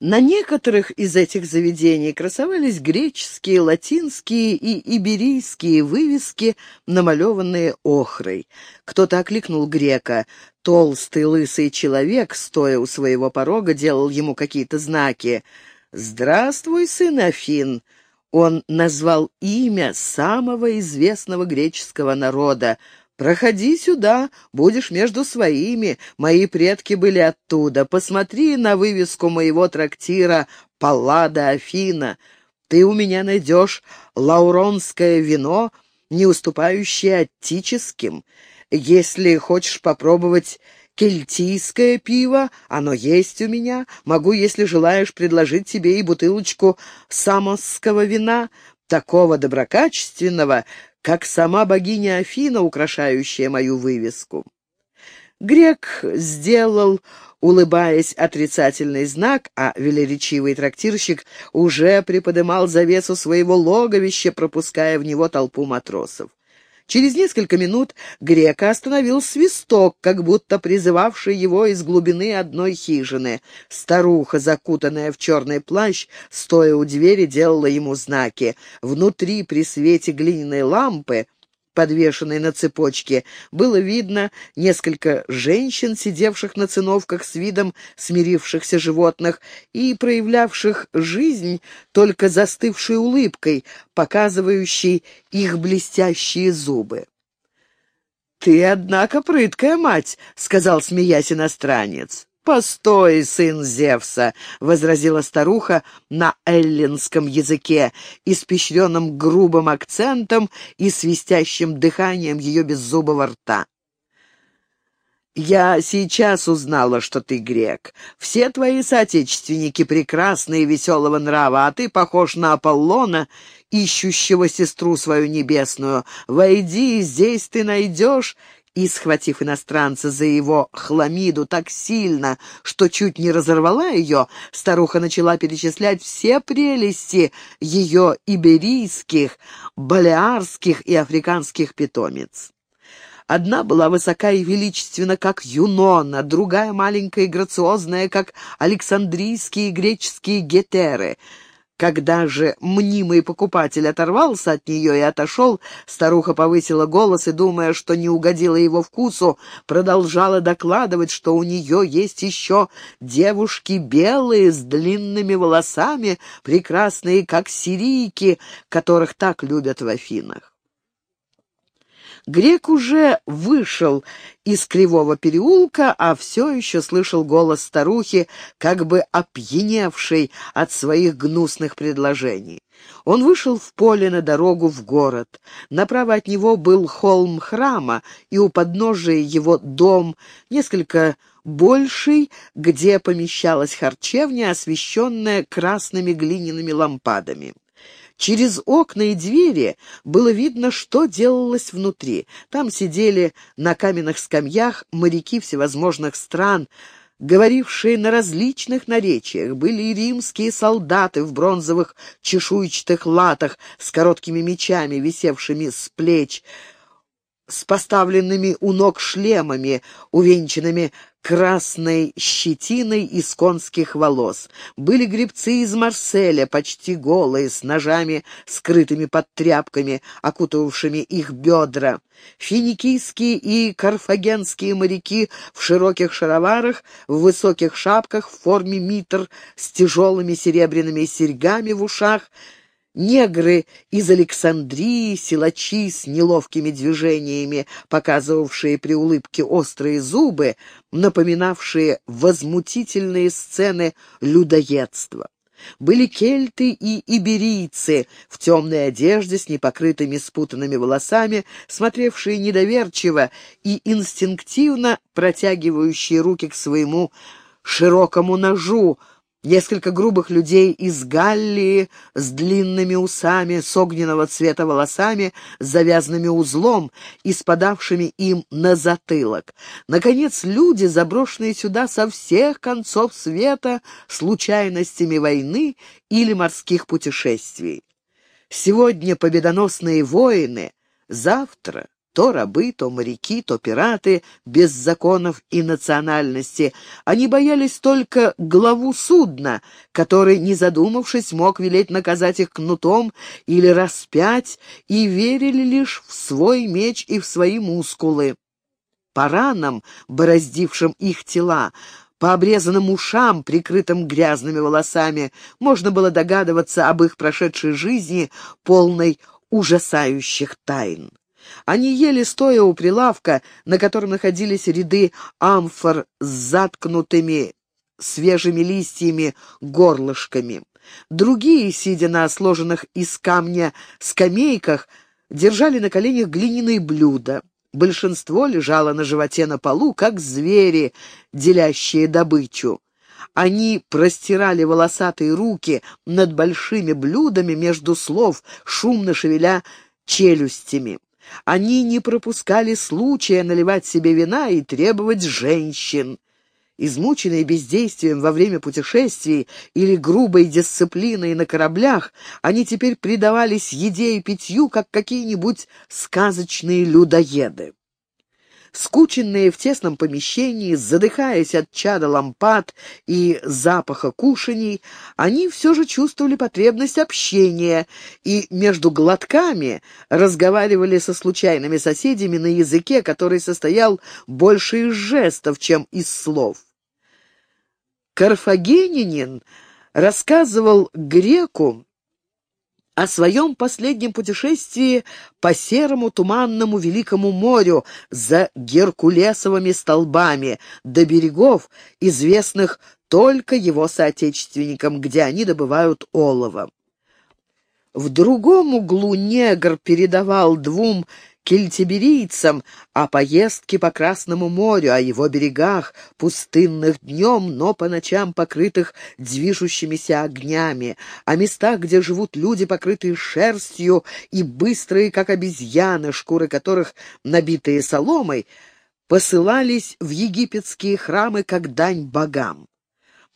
На некоторых из этих заведений красовались греческие, латинские и иберийские вывески, намалеванные охрой. Кто-то окликнул грека. Толстый лысый человек, стоя у своего порога, делал ему какие-то знаки. «Здравствуй, сын Афин!» Он назвал имя самого известного греческого народа, «Проходи сюда, будешь между своими. Мои предки были оттуда. Посмотри на вывеску моего трактира «Паллада Афина». Ты у меня найдешь лауронское вино, не уступающее аттическим. Если хочешь попробовать кельтийское пиво, оно есть у меня. Могу, если желаешь, предложить тебе и бутылочку самосского вина, такого доброкачественного, как сама богиня Афина, украшающая мою вывеску. Грек сделал, улыбаясь, отрицательный знак, а велеречивый трактирщик уже приподымал завесу своего логовища, пропуская в него толпу матросов. Через несколько минут грека остановил свисток, как будто призывавший его из глубины одной хижины. Старуха, закутанная в черный плащ, стоя у двери, делала ему знаки. Внутри, при свете глиняной лампы, подвешенной на цепочке, было видно несколько женщин, сидевших на циновках с видом смирившихся животных и проявлявших жизнь только застывшей улыбкой, показывающей их блестящие зубы. «Ты, однако, прыткая мать», — сказал, смеясь иностранец. «Постой, сын Зевса!» — возразила старуха на эллинском языке, испещренном грубым акцентом и свистящим дыханием ее беззубого рта. «Я сейчас узнала, что ты грек. Все твои соотечественники прекрасны и веселого нрава, а ты похож на Аполлона, ищущего сестру свою небесную. Войди, здесь ты найдешь и, схватив иностранца за его хламиду так сильно, что чуть не разорвала ее, старуха начала перечислять все прелести ее иберийских, балеарских и африканских питомец. Одна была высока и величественна, как Юнона, другая маленькая и грациозная, как Александрийские и греческие гетеры — когда же мнимый покупатель оторвался от нее и отошел, старуха повысила голос и, думая, что не угодила его вкусу, продолжала докладывать, что у нее есть еще девушки белые с длинными волосами, прекрасные, как сирийки, которых так любят в Афинах. Грек уже вышел из кривого переулка, а все еще слышал голос старухи, как бы опьяневшей от своих гнусных предложений. Он вышел в поле на дорогу в город. Направо от него был холм храма, и у подножия его дом, несколько больший, где помещалась харчевня, освещенная красными глиняными лампадами. Через окна и двери было видно, что делалось внутри. Там сидели на каменных скамьях моряки всевозможных стран, говорившие на различных наречиях. Были и римские солдаты в бронзовых чешуйчатых латах с короткими мечами, висевшими с плеч, с поставленными у ног шлемами, увенчанными красной щетиной из конских волос. Были гребцы из Марселя, почти голые, с ножами, скрытыми под тряпками, окутывавшими их бедра. Финикийские и карфагенские моряки в широких шароварах, в высоких шапках в форме митр, с тяжелыми серебряными серьгами в ушах — Негры из Александрии, силачи с неловкими движениями, показывавшие при улыбке острые зубы, напоминавшие возмутительные сцены людоедства. Были кельты и иберийцы в темной одежде с непокрытыми спутанными волосами, смотревшие недоверчиво и инстинктивно протягивающие руки к своему широкому ножу, Несколько грубых людей из Галлии с длинными усами, с огненного цвета волосами, с завязанными узлом и спадавшими им на затылок. Наконец, люди, заброшенные сюда со всех концов света случайностями войны или морских путешествий. Сегодня победоносные воины, завтра То рабы, то моряки, то пираты, без законов и национальности. Они боялись только главу судна, который, не задумавшись, мог велеть наказать их кнутом или распять, и верили лишь в свой меч и в свои мускулы. По ранам, бороздившим их тела, по обрезанным ушам, прикрытым грязными волосами, можно было догадываться об их прошедшей жизни, полной ужасающих тайн. Они ели, стоя у прилавка, на котором находились ряды амфор с заткнутыми свежими листьями горлышками. Другие, сидя на сложенных из камня скамейках, держали на коленях глиняные блюда. Большинство лежало на животе на полу, как звери, делящие добычу. Они простирали волосатые руки над большими блюдами между слов, шумно шевеля челюстями. Они не пропускали случая наливать себе вина и требовать женщин. Измученные бездействием во время путешествий или грубой дисциплиной на кораблях, они теперь предавались еде и питью, как какие-нибудь сказочные людоеды. Скученные в тесном помещении, задыхаясь от чада лампад и запаха кушаний, они все же чувствовали потребность общения и между глотками разговаривали со случайными соседями на языке, который состоял больше из жестов, чем из слов. Карфагенинин рассказывал греку о своем последнем путешествии по серому туманному Великому морю за Геркулесовыми столбами до берегов, известных только его соотечественникам, где они добывают олово. В другом углу негр передавал двум кельтиберийцам о поездке по Красному морю, о его берегах, пустынных днем, но по ночам покрытых движущимися огнями, о местах, где живут люди, покрытые шерстью и быстрые, как обезьяны, шкуры которых, набитые соломой, посылались в египетские храмы как дань богам.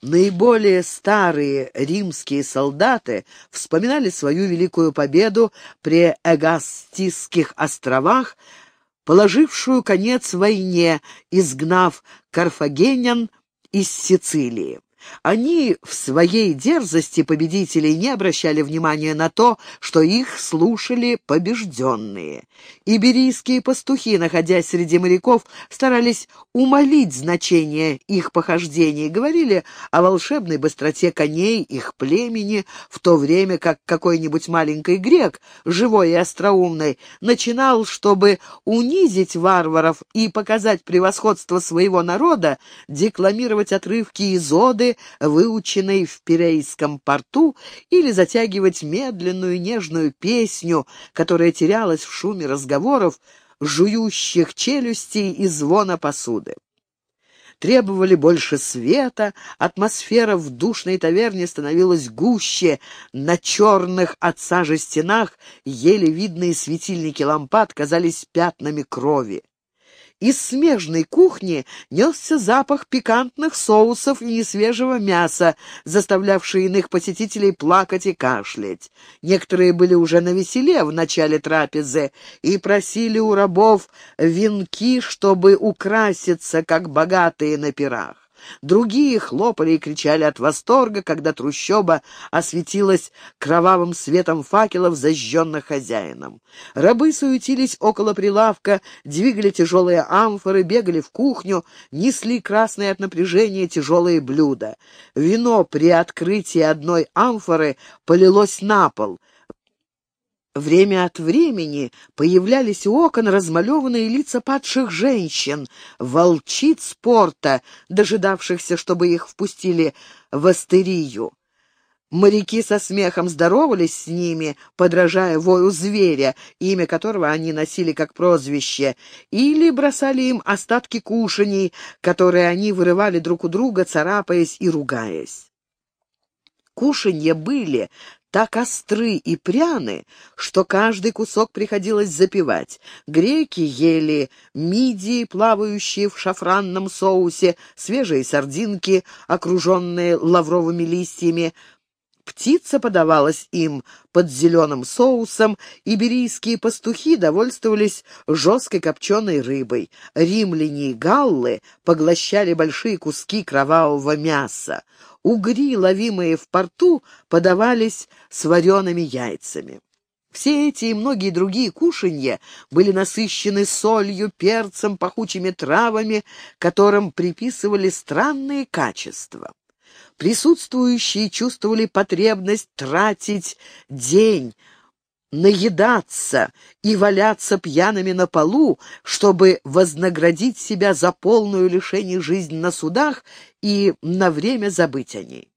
Наиболее старые римские солдаты вспоминали свою великую победу при Эгастийских островах, положившую конец войне, изгнав карфагенян из Сицилии. Они в своей дерзости победителей не обращали внимания на то, что их слушали побежденные. Иберийские пастухи, находясь среди моряков, старались умолить значение их похождений, говорили о волшебной быстроте коней их племени, в то время как какой-нибудь маленький грек, живой и остроумный, начинал, чтобы унизить варваров и показать превосходство своего народа, декламировать отрывки из оды, выученной в Пирейском порту, или затягивать медленную нежную песню, которая терялась в шуме разговоров, жующих челюстей и звона посуды. Требовали больше света, атмосфера в душной таверне становилась гуще, на черных от сажи стенах еле видные светильники лампад казались пятнами крови. Из смежной кухни несся запах пикантных соусов и несвежего мяса, заставлявший иных посетителей плакать и кашлять. Некоторые были уже на веселе в начале трапезы и просили у рабов венки, чтобы украситься, как богатые на пирах. Другие хлопали и кричали от восторга, когда трущоба осветилась кровавым светом факелов, зажженных хозяином. Рабы суетились около прилавка, двигали тяжелые амфоры, бегали в кухню, несли красные от напряжения тяжелые блюда. Вино при открытии одной амфоры полилось на пол — Время от времени появлялись у окон размалеванные лица падших женщин, волчиц порта, дожидавшихся, чтобы их впустили в астерию. Моряки со смехом здоровались с ними, подражая вою зверя, имя которого они носили как прозвище, или бросали им остатки кушаний, которые они вырывали друг у друга, царапаясь и ругаясь. Кушанья были так остры и пряны, что каждый кусок приходилось запивать. Греки ели мидии, плавающие в шафранном соусе, свежие сардинки, окруженные лавровыми листьями, Птица подавалась им под зеленым соусом, иберийские пастухи довольствовались жесткой копченой рыбой. Римляне и галлы поглощали большие куски кровавого мяса. Угри, ловимые в порту, подавались с вареными яйцами. Все эти и многие другие кушанья были насыщены солью, перцем, пахучими травами, которым приписывали странные качества. Присутствующие чувствовали потребность тратить день, наедаться и валяться пьяными на полу, чтобы вознаградить себя за полную лишение жизни на судах и на время забыть о ней.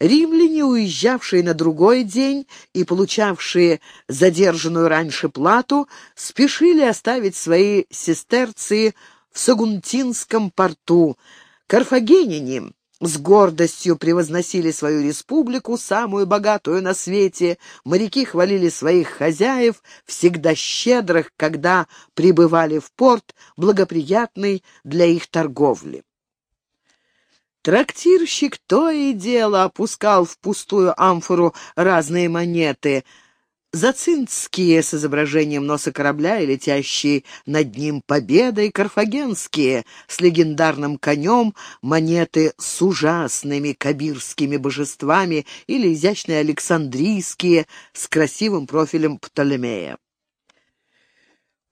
Римляне, уезжавшие на другой день и получавшие задержанную раньше плату, спешили оставить свои сестерции в Сагунтинском порту. Карфагеняне с гордостью превозносили свою республику, самую богатую на свете. Моряки хвалили своих хозяев, всегда щедрых, когда прибывали в порт, благоприятный для их торговли. Трактирщик то и дело опускал в пустую амфору разные монеты — Зацинские с изображением носа корабля и летящие над ним победой, карфагенские с легендарным конем, монеты с ужасными кабирскими божествами или изящные александрийские с красивым профилем Птолемея.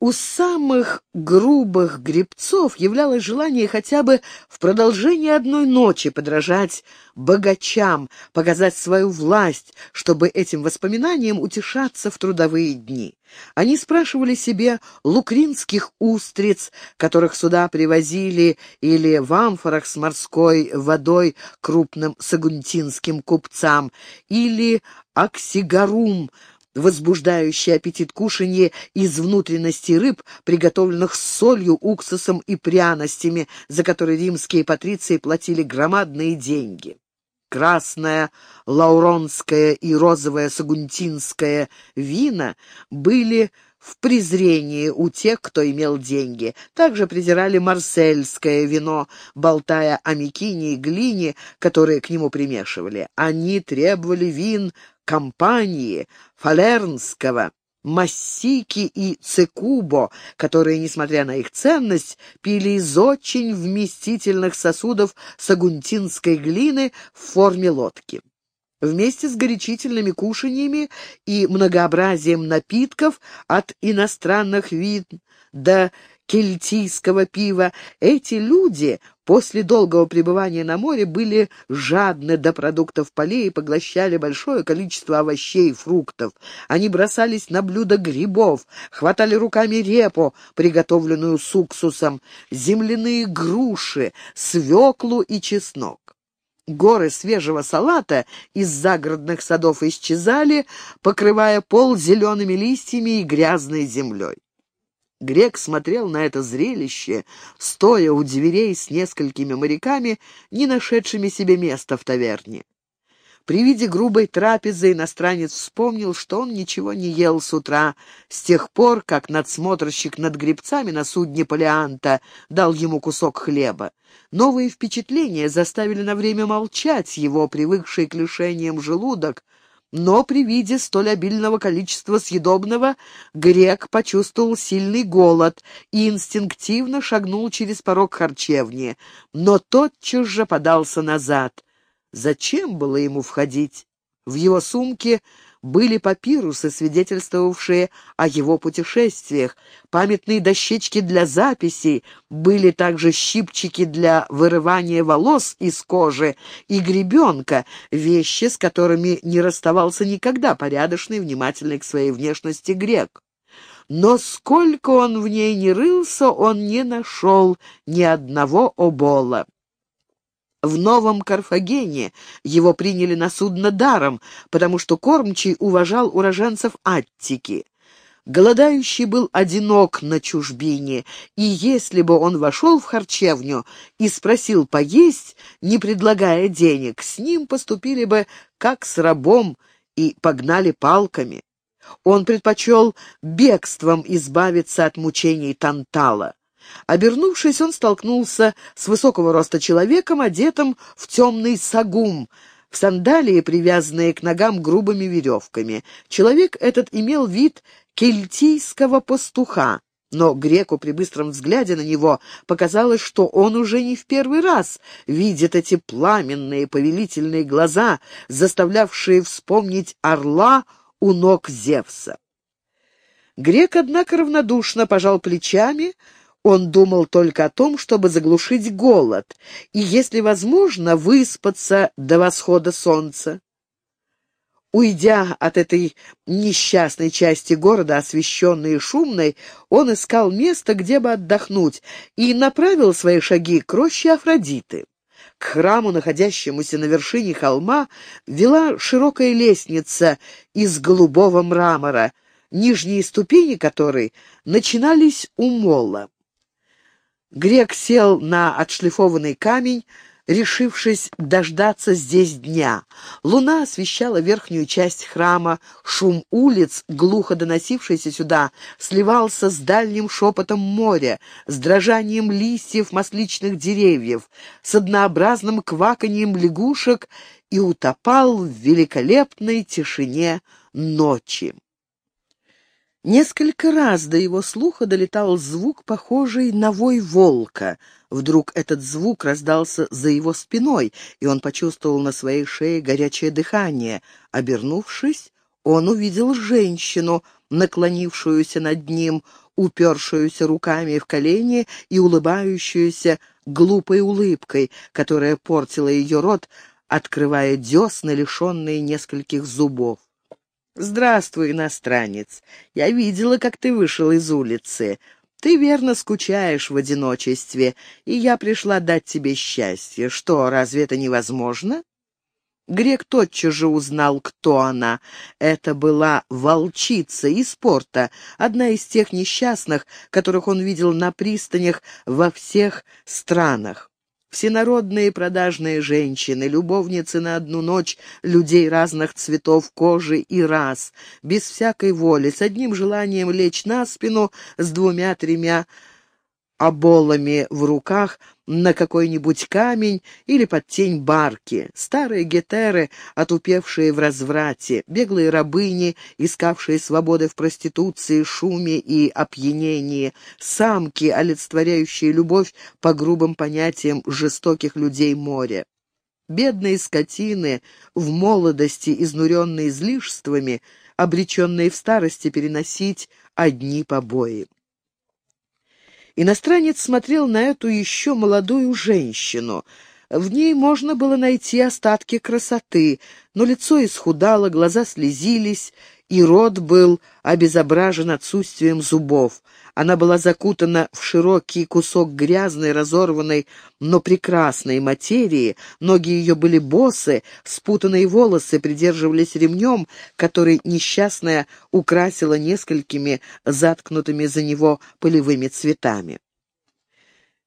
У самых грубых гребцов являлось желание хотя бы в продолжении одной ночи подражать богачам, показать свою власть, чтобы этим воспоминанием утешаться в трудовые дни. Они спрашивали себе лукринских устриц, которых сюда привозили, или в амфорах с морской водой крупным сагунтинским купцам, или оксигарум, возбуждающий аппетит кушанье из внутренности рыб, приготовленных с солью, уксусом и пряностями, за которые римские патриции платили громадные деньги. Красная, лауронская и розовая сагунтинская вина были в презрении у тех, кто имел деньги. Также презирали марсельское вино, болтая о мекине и глине, которые к нему примешивали. Они требовали вин компании, фалернского, массики и цекубо, которые, несмотря на их ценность, пили из очень вместительных сосудов сагунтинской глины в форме лодки. Вместе с горячительными кушаньями и многообразием напитков от иностранных вин до кельтийского пива, эти люди после долгого пребывания на море были жадны до продуктов полей и поглощали большое количество овощей и фруктов. Они бросались на блюда грибов, хватали руками репу, приготовленную с уксусом, земляные груши, свеклу и чеснок. Горы свежего салата из загородных садов исчезали, покрывая пол зелеными листьями и грязной землей. Грек смотрел на это зрелище, стоя у дверей с несколькими моряками, не нашедшими себе места в таверне. При виде грубой трапезы иностранец вспомнил, что он ничего не ел с утра, с тех пор, как надсмотрщик над гребцами на судне Полианта дал ему кусок хлеба. Новые впечатления заставили на время молчать его, привыкший к лишениям желудок, но при виде столь обильного количества съедобного грек почувствовал сильный голод и инстинктивно шагнул через порог харчевни, но тотчас же подался назад. Зачем было ему входить? В его сумке были папирусы, свидетельствовавшие о его путешествиях, памятные дощечки для записей, были также щипчики для вырывания волос из кожи и гребенка, вещи, с которыми не расставался никогда порядочный, внимательный к своей внешности грек. Но сколько он в ней не рылся, он не нашел ни одного обола. В Новом Карфагене его приняли на судно даром, потому что кормчий уважал уроженцев Аттики. Голодающий был одинок на чужбине, и если бы он вошел в харчевню и спросил поесть, не предлагая денег, с ним поступили бы как с рабом и погнали палками. Он предпочел бегством избавиться от мучений Тантала. Обернувшись, он столкнулся с высокого роста человеком, одетым в темный сагум, в сандалии, привязанные к ногам грубыми веревками. Человек этот имел вид кельтийского пастуха, но греку при быстром взгляде на него показалось, что он уже не в первый раз видит эти пламенные повелительные глаза, заставлявшие вспомнить орла у ног Зевса. Грек, однако, равнодушно пожал плечами, он думал только о том, чтобы заглушить голод и, если возможно, выспаться до восхода солнца. Уйдя от этой несчастной части города, освещенной и шумной, он искал место, где бы отдохнуть, и направил свои шаги к роще Афродиты. К храму, находящемуся на вершине холма, вела широкая лестница из голубого мрамора, нижние ступени которой начинались у мола. Грек сел на отшлифованный камень, решившись дождаться здесь дня. Луна освещала верхнюю часть храма, шум улиц, глухо доносившийся сюда, сливался с дальним шепотом моря, с дрожанием листьев масличных деревьев, с однообразным кваканьем лягушек и утопал в великолепной тишине ночи. Несколько раз до его слуха долетал звук, похожий на вой волка. Вдруг этот звук раздался за его спиной, и он почувствовал на своей шее горячее дыхание. Обернувшись, он увидел женщину, наклонившуюся над ним, упершуюся руками в колени и улыбающуюся глупой улыбкой, которая портила ее рот, открывая десны, лишенные нескольких зубов. «Здравствуй, иностранец. Я видела, как ты вышел из улицы. Ты верно скучаешь в одиночестве, и я пришла дать тебе счастье. Что, разве это невозможно?» Грек тотчас же узнал, кто она. Это была волчица из порта, одна из тех несчастных, которых он видел на пристанях во всех странах. Всенародные продажные женщины, любовницы на одну ночь людей разных цветов кожи и рас, без всякой воли, с одним желанием лечь на спину, с двумя-тремя оболами в руках на какой-нибудь камень или под тень барки, старые гетеры, отупевшие в разврате, беглые рабыни, искавшие свободы в проституции, шуме и опьянении, самки, олицетворяющие любовь по грубым понятиям жестоких людей моря. Бедные скотины, в молодости изнуренные излишествами, обреченные в старости переносить одни побои. Иностранец смотрел на эту еще молодую женщину. В ней можно было найти остатки красоты, но лицо исхудало, глаза слезились, и рот был обезображен отсутствием зубов. Она была закутана в широкий кусок грязной, разорванной, но прекрасной материи, ноги ее были босы, спутанные волосы придерживались ремнем, который несчастная украсила несколькими заткнутыми за него полевыми цветами.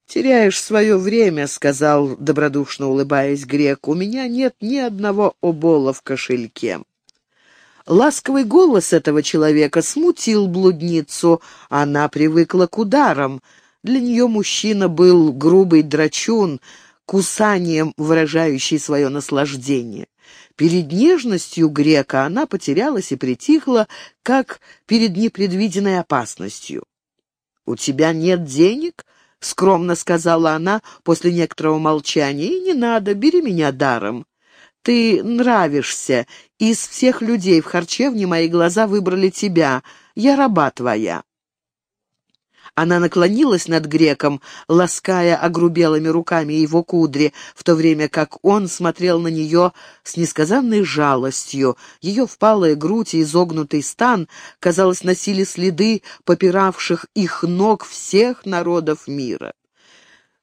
«Теряешь свое время», — сказал, добродушно улыбаясь грек, — «у меня нет ни одного обола в кошельке». Ласковый голос этого человека смутил блудницу. Она привыкла к ударам. Для нее мужчина был грубый драчун, кусанием выражающий свое наслаждение. Перед нежностью грека она потерялась и притихла, как перед непредвиденной опасностью. «У тебя нет денег?» — скромно сказала она после некоторого молчания. «И не надо, бери меня даром». Ты нравишься. Из всех людей в харчевне мои глаза выбрали тебя. Я раба твоя». Она наклонилась над греком, лаская огрубелыми руками его кудри, в то время как он смотрел на нее с несказанной жалостью. Ее впалая грудь и изогнутый стан, казалось, носили следы попиравших их ног всех народов мира.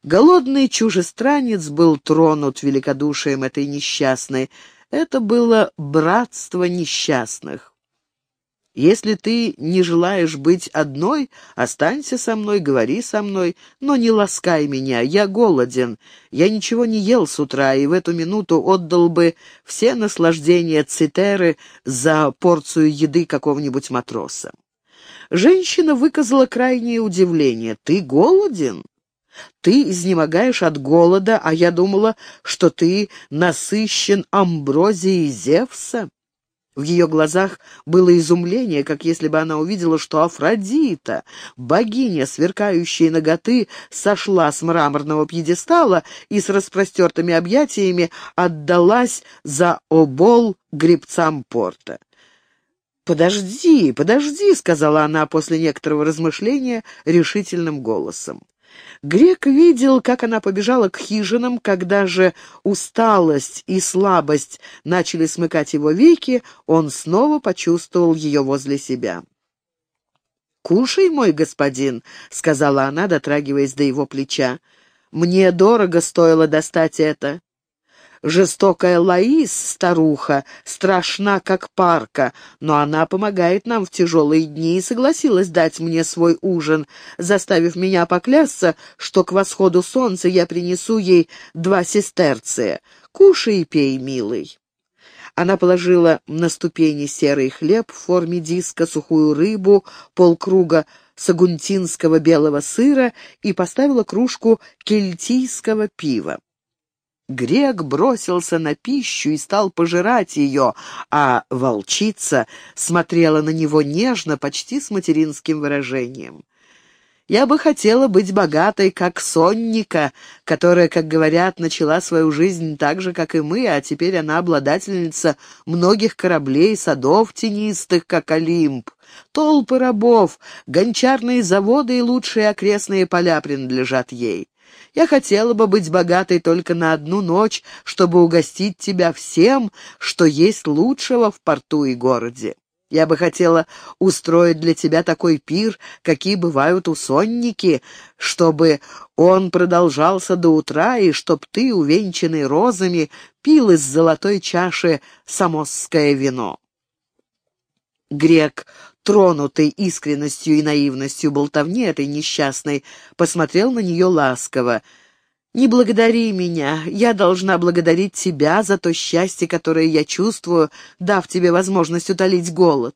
Голодный чужестранец был тронут великодушием этой несчастной. Это было братство несчастных. Если ты не желаешь быть одной, останься со мной, говори со мной, но не ласкай меня, я голоден. Я ничего не ел с утра, и в эту минуту отдал бы все наслаждения цитеры за порцию еды какого-нибудь матроса. Женщина выказала крайнее удивление. «Ты голоден?» Ты изнемогаешь от голода, а я думала, что ты насыщен амброзией Зевса». В ее глазах было изумление, как если бы она увидела, что Афродита, богиня сверкающей ноготы, сошла с мраморного пьедестала и с распростертыми объятиями отдалась за обол гребцам порта. «Подожди, подожди», — сказала она после некоторого размышления решительным голосом. Грек видел, как она побежала к хижинам, когда же усталость и слабость начали смыкать его веки, он снова почувствовал ее возле себя. «Кушай, мой господин», — сказала она, дотрагиваясь до его плеча. «Мне дорого стоило достать это. Жестокая Лаис, старуха, страшна, как парка, но она помогает нам в тяжелые дни и согласилась дать мне свой ужин, заставив меня поклясться, что к восходу солнца я принесу ей два сестерция. Кушай и пей, милый. Она положила на ступени серый хлеб в форме диска, сухую рыбу, полкруга сагунтинского белого сыра и поставила кружку кельтийского пива. Грек бросился на пищу и стал пожирать ее, а волчица смотрела на него нежно, почти с материнским выражением. Я бы хотела быть богатой, как Сонника, которая, как говорят, начала свою жизнь так же, как и мы, а теперь она обладательница многих кораблей, садов тенистых, как Олимп. Толпы рабов, гончарные заводы и лучшие окрестные поля принадлежат ей. Я хотела бы быть богатой только на одну ночь, чтобы угостить тебя всем, что есть лучшего в порту и городе. Я бы хотела устроить для тебя такой пир, какие бывают у сонники, чтобы он продолжался до утра, и чтоб ты, увенчанный розами, пил из золотой чаши самосское вино. Грек тронутый искренностью и наивностью болтовни этой несчастной, посмотрел на нее ласково. «Не благодари меня, я должна благодарить тебя за то счастье, которое я чувствую, дав тебе возможность утолить голод».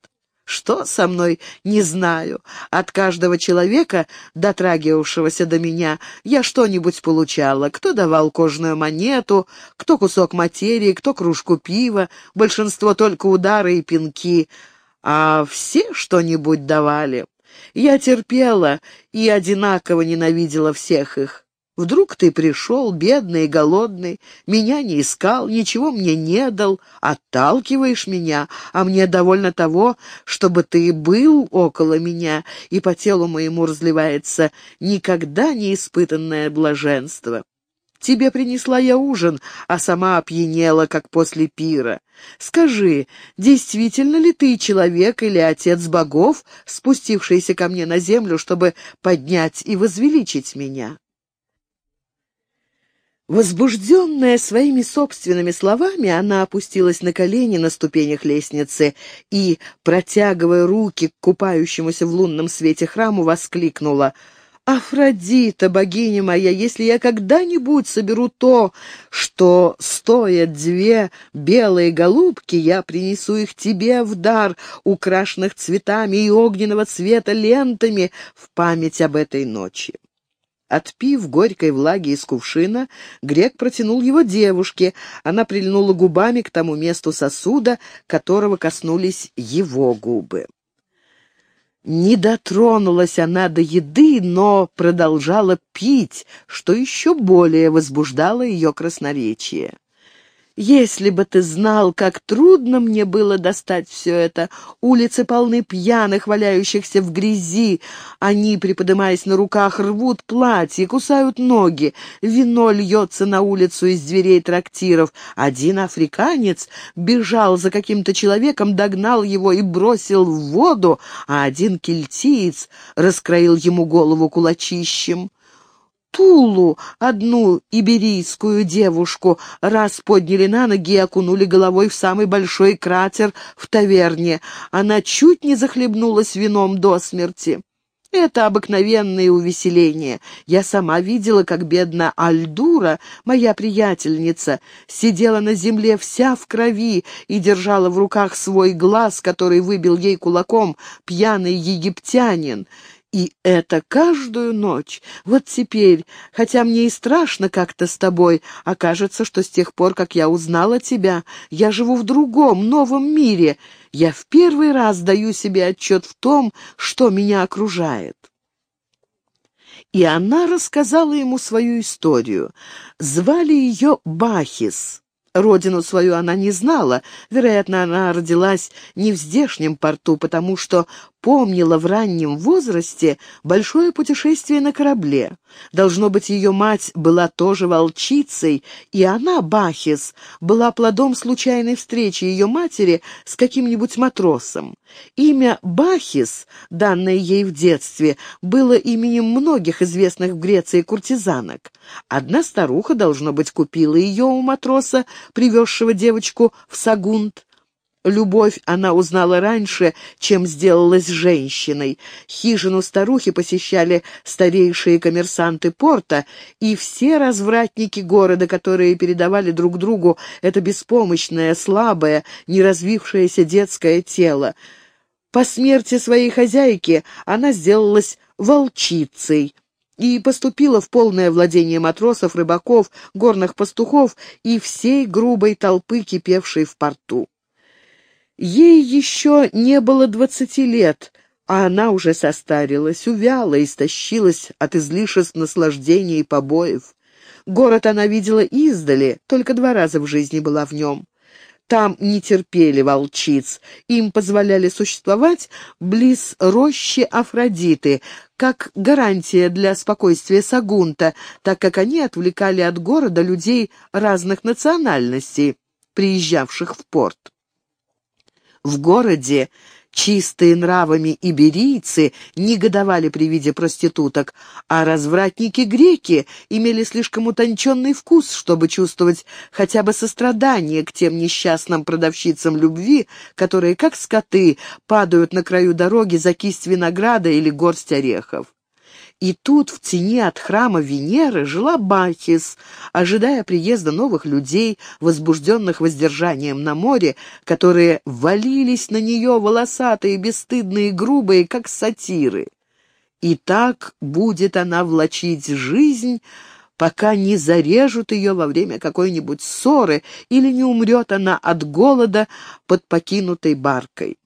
Что со мной, не знаю. От каждого человека, дотрагивавшегося до меня, я что-нибудь получала. Кто давал кожную монету, кто кусок материи, кто кружку пива, большинство только удары и пинки — а все что-нибудь давали. Я терпела и одинаково ненавидела всех их. Вдруг ты пришел, бедный и голодный, меня не искал, ничего мне не дал, отталкиваешь меня, а мне довольно того, чтобы ты был около меня, и по телу моему разливается никогда не испытанное блаженство. Тебе принесла я ужин, а сама опьянела, как после пира. Скажи, действительно ли ты человек или отец богов, спустившийся ко мне на землю, чтобы поднять и возвеличить меня?» Возбужденная своими собственными словами, она опустилась на колени на ступенях лестницы и, протягивая руки к купающемуся в лунном свете храму, воскликнула — Афродита, богиня моя, если я когда-нибудь соберу то, что стоят две белые голубки, я принесу их тебе в дар, украшенных цветами и огненного цвета лентами в память об этой ночи. Отпив горькой влаги из кувшина, грек протянул его девушке. Она прильнула губами к тому месту сосуда, которого коснулись его губы. Не дотронулась она до еды, но продолжала пить, что еще более возбуждало ее красноречие. Если бы ты знал, как трудно мне было достать все это. Улицы полны пьяных, валяющихся в грязи. Они, приподнимаясь на руках, рвут платья, кусают ноги. Вино льется на улицу из дверей трактиров. Один африканец бежал за каким-то человеком, догнал его и бросил в воду, а один кельтиец раскроил ему голову кулачищем. Тулу, одну иберийскую девушку, раз подняли на ноги и окунули головой в самый большой кратер в таверне. Она чуть не захлебнулась вином до смерти. Это обыкновенное увеселение. Я сама видела, как бедная Альдура, моя приятельница, сидела на земле вся в крови и держала в руках свой глаз, который выбил ей кулаком пьяный египтянин И это каждую ночь. Вот теперь, хотя мне и страшно как-то с тобой, окажется, что с тех пор, как я узнала тебя, я живу в другом, новом мире. Я в первый раз даю себе отчет в том, что меня окружает. И она рассказала ему свою историю. Звали ее Бахис. Родину свою она не знала. Вероятно, она родилась не в здешнем порту, потому что помнила в раннем возрасте большое путешествие на корабле. Должно быть, ее мать была тоже волчицей, и она, Бахис, была плодом случайной встречи ее матери с каким-нибудь матросом. Имя Бахис, данное ей в детстве, было именем многих известных в Греции куртизанок. Одна старуха, должно быть, купила ее у матроса, привезшего девочку в Сагунт. Любовь она узнала раньше, чем сделалась женщиной. Хижину старухи посещали старейшие коммерсанты порта, и все развратники города, которые передавали друг другу это беспомощное, слабое, неразвившееся детское тело. По смерти своей хозяйки она сделалась волчицей и поступила в полное владение матросов, рыбаков, горных пастухов и всей грубой толпы, кипевшей в порту. Ей еще не было двадцати лет, а она уже состарилась, увяла, истощилась от излишеств наслаждения и побоев. Город она видела издали, только два раза в жизни была в нем. Там не терпели волчиц, им позволяли существовать близ рощи Афродиты, как гарантия для спокойствия Сагунта, так как они отвлекали от города людей разных национальностей, приезжавших в порт. В городе чистые нравами иберийцы негодовали при виде проституток, а развратники-греки имели слишком утонченный вкус, чтобы чувствовать хотя бы сострадание к тем несчастным продавщицам любви, которые, как скоты, падают на краю дороги за кисть винограда или горсть орехов. И тут, в тени от храма Венеры, жила Бахис, ожидая приезда новых людей, возбужденных воздержанием на море, которые валились на нее волосатые, бесстыдные, грубые, как сатиры. И так будет она влачить жизнь, пока не зарежут ее во время какой-нибудь ссоры или не умрет она от голода под покинутой баркой.